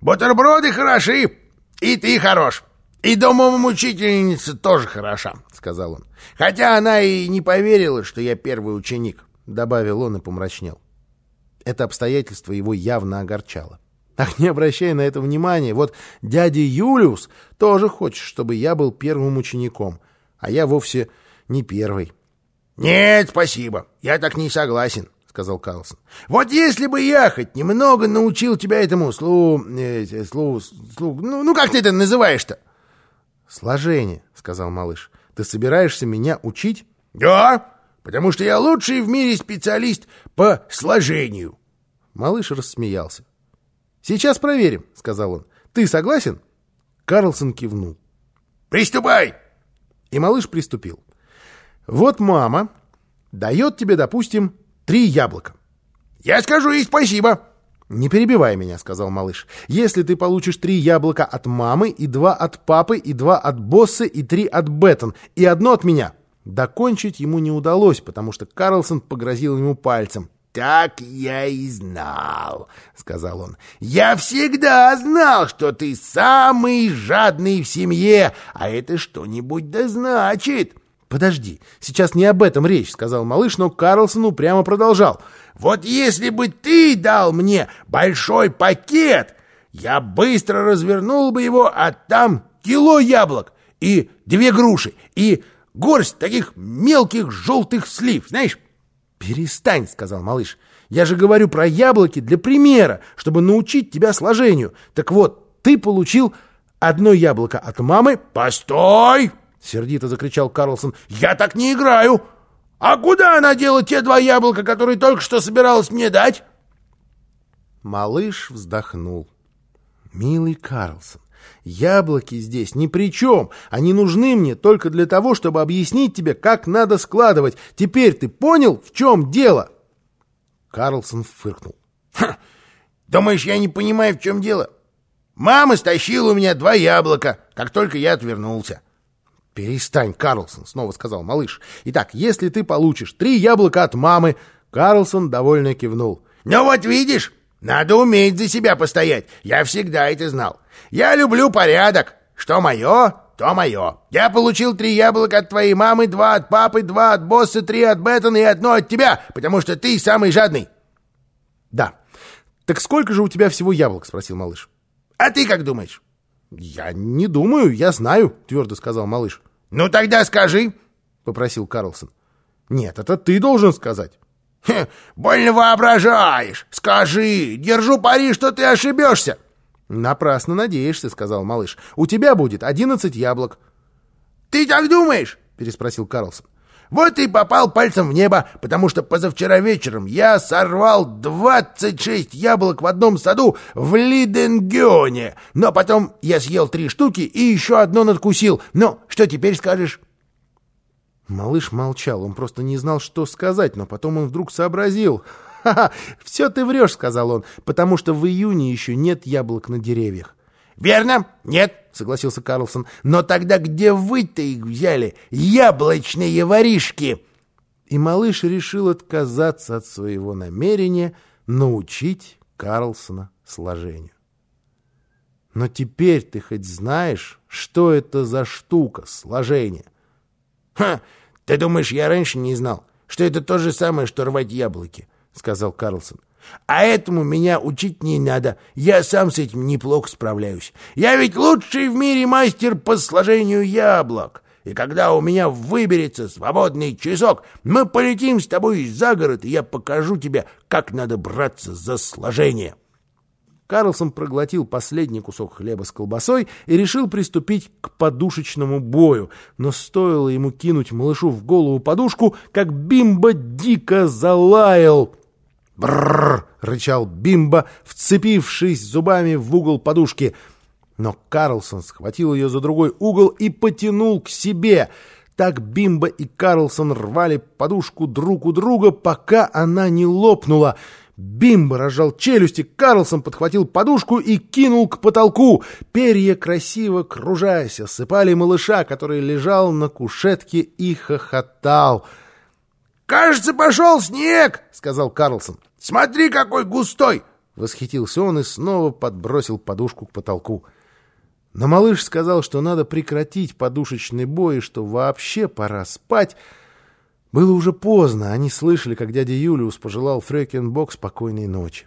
Бутерброды хороши, и ты хорош. И домомучительница тоже хороша, — сказал он. Хотя она и не поверила, что я первый ученик, — добавил он и помрачнел. Это обстоятельство его явно огорчало. Ах, не обращай на это внимания, вот дядя Юлиус тоже хочет, чтобы я был первым учеником, а я вовсе не первый. — Нет, спасибо, я так не согласен, — сказал Карлсон. — Вот если бы я хоть немного научил тебя этому слу... Э, слу... слу... Ну, ну, как ты это называешь-то? — Сложение, — сказал малыш. — Ты собираешься меня учить? — Да, потому что я лучший в мире специалист по сложению. Малыш рассмеялся. — Сейчас проверим, — сказал он. — Ты согласен? Карлсон кивнул. — Приступай! И малыш приступил. Вот мама дает тебе, допустим, три яблока. Я скажу ей спасибо. «Не перебивай меня», — сказал малыш. «Если ты получишь три яблока от мамы, и два от папы, и два от босса, и три от Беттон, и одно от меня». Докончить ему не удалось, потому что Карлсон погрозил ему пальцем. «Так я и знал», — сказал он. «Я всегда знал, что ты самый жадный в семье, а это что-нибудь да значит». «Подожди, сейчас не об этом речь», — сказал малыш, но Карлсон упрямо продолжал. «Вот если бы ты дал мне большой пакет, я быстро развернул бы его, а там кило яблок и две груши и горсть таких мелких желтых слив, знаешь?» «Перестань», — сказал малыш. «Я же говорю про яблоки для примера, чтобы научить тебя сложению. Так вот, ты получил одно яблоко от мамы...» «Постой!» Сердито закричал Карлсон. «Я так не играю! А куда она дела те два яблока, которые только что собиралась мне дать?» Малыш вздохнул. «Милый Карлсон, яблоки здесь ни при чем. Они нужны мне только для того, чтобы объяснить тебе, как надо складывать. Теперь ты понял, в чем дело?» Карлсон фыркнул. «Думаешь, я не понимаю, в чем дело? Мама стащила у меня два яблока, как только я отвернулся. «Перестань, Карлсон», — снова сказал малыш. «Итак, если ты получишь три яблока от мамы...» Карлсон довольно кивнул. «Ну вот видишь, надо уметь за себя постоять. Я всегда это знал. Я люблю порядок. Что мое, то мое. Я получил три яблока от твоей мамы, два от папы, два от босса, три от Беттона и одно от тебя, потому что ты самый жадный». «Да. Так сколько же у тебя всего яблок?» — спросил малыш. «А ты как думаешь?» «Я не думаю, я знаю», — твердо сказал малыш. «Ну тогда скажи», — попросил Карлсон. «Нет, это ты должен сказать». Хе, «Больно воображаешь! Скажи! Держу пари, что ты ошибешься!» «Напрасно надеешься», — сказал малыш. «У тебя будет одиннадцать яблок». «Ты так думаешь?» — переспросил Карлсон. Вот и попал пальцем в небо, потому что позавчера вечером я сорвал 26 яблок в одном саду в Лиденгионе. Но потом я съел три штуки и еще одно надкусил. Ну, что теперь скажешь? Малыш молчал, он просто не знал, что сказать, но потом он вдруг сообразил. «Ха-ха, все ты врешь», — сказал он, — «потому что в июне еще нет яблок на деревьях». «Верно, нет», — согласился Карлсон. «Но тогда где вы-то их взяли, яблочные воришки?» И малыш решил отказаться от своего намерения научить Карлсона сложению. «Но теперь ты хоть знаешь, что это за штука, сложение?» «Ха! Ты думаешь, я раньше не знал, что это то же самое, что рвать яблоки?» — сказал Карлсон. А этому меня учить не надо. Я сам с этим неплохо справляюсь. Я ведь лучший в мире мастер по сложению яблок. И когда у меня выберется свободный часок, мы полетим с тобой за город, и я покажу тебе, как надо браться за сложение». Карлсон проглотил последний кусок хлеба с колбасой и решил приступить к подушечному бою. Но стоило ему кинуть малышу в голову подушку, как Бимба дико залаял — Бррр! рычал Бимба, вцепившись зубами в угол подушки. Но Карлсон схватил ее за другой угол и потянул к себе. Так Бимба и Карлсон рвали подушку друг у друга, пока она не лопнула. Бимба разжал челюсти, Карлсон подхватил подушку и кинул к потолку. Перья, красиво кружась, осыпали малыша, который лежал на кушетке и хохотал. «Кажется, пошел снег!» — сказал Карлсон. Смотри, какой густой! — восхитился он и снова подбросил подушку к потолку. Но малыш сказал, что надо прекратить подушечный бой и что вообще пора спать. Было уже поздно, они слышали, как дядя Юлиус пожелал Фрёкинбок спокойной ночи.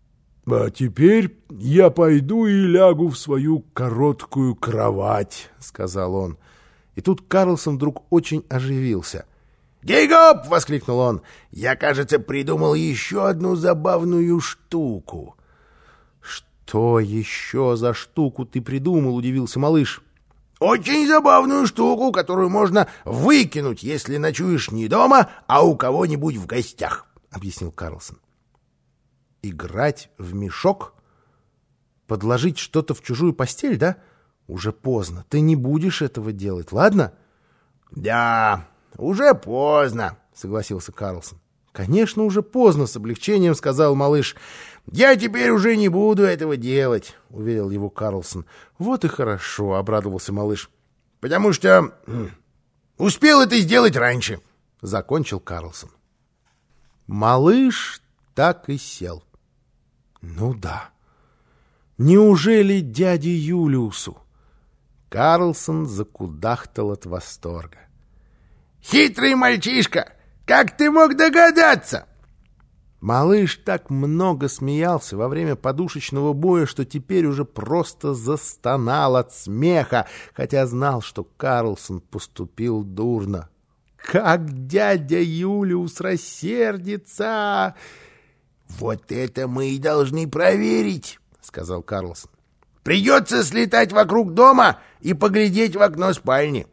— А теперь я пойду и лягу в свою короткую кровать, — сказал он. И тут Карлсон вдруг очень оживился. «Гейгоп!» — воскликнул он. «Я, кажется, придумал еще одну забавную штуку». «Что еще за штуку ты придумал?» — удивился малыш. «Очень забавную штуку, которую можно выкинуть, если ночуешь не дома, а у кого-нибудь в гостях», — объяснил Карлсон. «Играть в мешок? Подложить что-то в чужую постель, да? Уже поздно. Ты не будешь этого делать, ладно?» «Да, уже поздно», — согласился Карлсон. «Конечно, уже поздно», — с облегчением сказал малыш. «Я теперь уже не буду этого делать», — уверил его Карлсон. «Вот и хорошо», — обрадовался малыш. «Потому что успел это сделать раньше», — закончил Карлсон. Малыш так и сел. Ну да. Неужели дяде Юлиусу? Карлсон закудахтал от восторга. «Хитрый мальчишка! Как ты мог догадаться?» Малыш так много смеялся во время подушечного боя, что теперь уже просто застонал от смеха, хотя знал, что Карлсон поступил дурно. «Как дядя Юлиус рассердится!» «Вот это мы и должны проверить», — сказал Карлсон. «Придется слетать вокруг дома и поглядеть в окно спальни».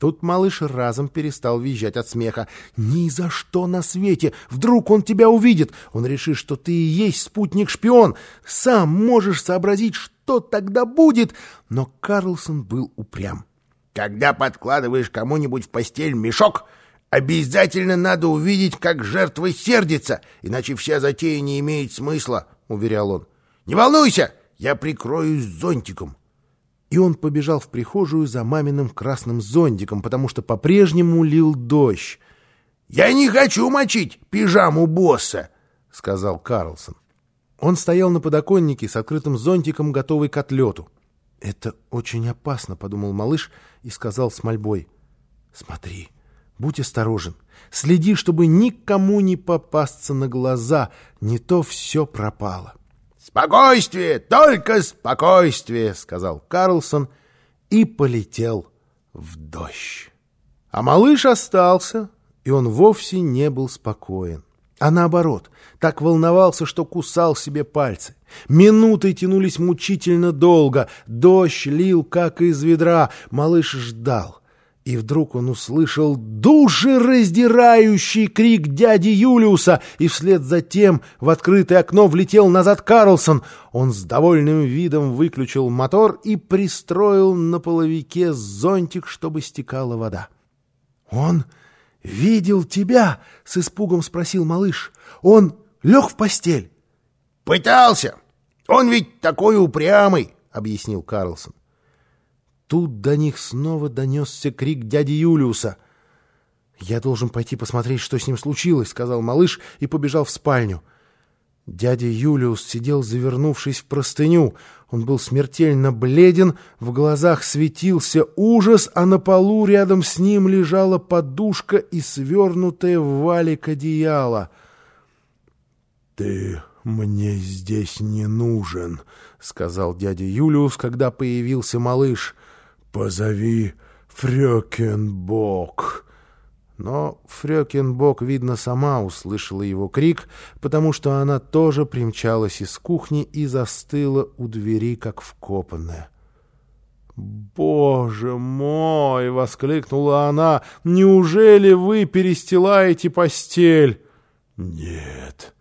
Тут малыш разом перестал визжать от смеха. «Ни за что на свете! Вдруг он тебя увидит! Он решит, что ты и есть спутник-шпион! Сам можешь сообразить, что тогда будет!» Но Карлсон был упрям. «Когда подкладываешь кому-нибудь в постель мешок, обязательно надо увидеть, как жертва сердится, иначе вся затея не имеет смысла», — уверял он. «Не волнуйся, я прикроюсь зонтиком» и он побежал в прихожую за маминым красным зонтиком, потому что по-прежнему лил дождь. «Я не хочу мочить пижаму босса», — сказал Карлсон. Он стоял на подоконнике с открытым зонтиком, готовый к отлету. «Это очень опасно», — подумал малыш и сказал с мольбой. «Смотри, будь осторожен, следи, чтобы никому не попасться на глаза, не то все пропало». «Спокойствие, только спокойствие!» — сказал Карлсон и полетел в дождь. А малыш остался, и он вовсе не был спокоен. А наоборот, так волновался, что кусал себе пальцы. Минуты тянулись мучительно долго, дождь лил, как из ведра. Малыш ждал. И вдруг он услышал душераздирающий крик дяди Юлиуса, и вслед за тем в открытое окно влетел назад Карлсон. Он с довольным видом выключил мотор и пристроил на половике зонтик, чтобы стекала вода. «Он видел тебя?» — с испугом спросил малыш. «Он лег в постель?» «Пытался! Он ведь такой упрямый!» — объяснил Карлсон. Тут до них снова донесся крик дяди Юлиуса. «Я должен пойти посмотреть, что с ним случилось», — сказал малыш и побежал в спальню. Дядя Юлиус сидел, завернувшись в простыню. Он был смертельно бледен, в глазах светился ужас, а на полу рядом с ним лежала подушка и свернутое в валик одеяло. «Ты мне здесь не нужен», — сказал дядя Юлиус, когда появился малыш. «Позови Фрёкенбок!» Но Фрёкенбок, видно, сама услышала его крик, потому что она тоже примчалась из кухни и застыла у двери, как вкопанная. «Боже мой!» — воскликнула она. «Неужели вы перестилаете постель?» «Нет,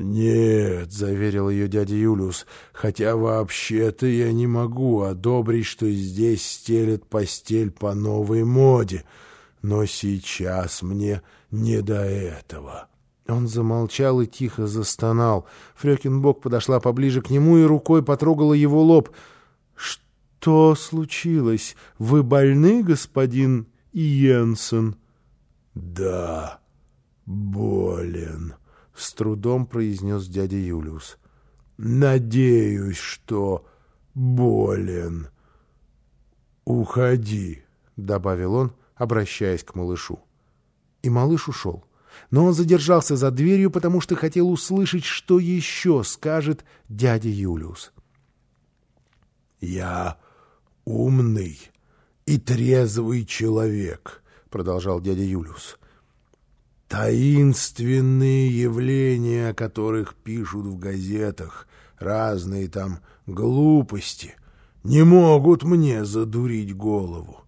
«Нет», — заверил ее дядя Юлиус, — «хотя вообще-то я не могу одобрить, что здесь стелят постель по новой моде, но сейчас мне не до этого». Он замолчал и тихо застонал. Фрёкинбок подошла поближе к нему и рукой потрогала его лоб. «Что случилось? Вы больны, господин Йенсен?» «Да, болен». — с трудом произнес дядя Юлиус. надеюсь, что болен. Уходи, — добавил он, обращаясь к малышу. И малыш ушел. Но он задержался за дверью, потому что хотел услышать, что еще скажет дядя Юлиус. «Я умный и трезвый человек», — продолжал дядя Юлиус. «Таинственные явления, о которых пишут в газетах, разные там глупости, не могут мне задурить голову.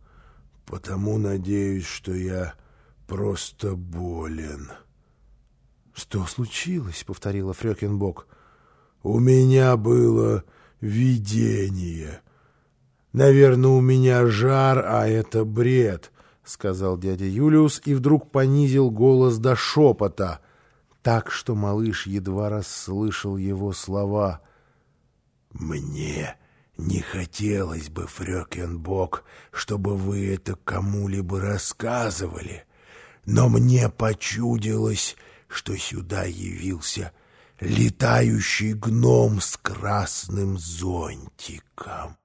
Потому надеюсь, что я просто болен». «Что случилось?» — повторила Фрёкинбок. «У меня было видение. Наверное, у меня жар, а это бред», — сказал дядя Юлиус и вдруг понизил голос до шепота, так что малыш едва расслышал его слова. «Мне не хотелось бы, Фрёкинбок, чтобы вы это кому-либо рассказывали, но мне почудилось, что сюда явился летающий гном с красным зонтиком.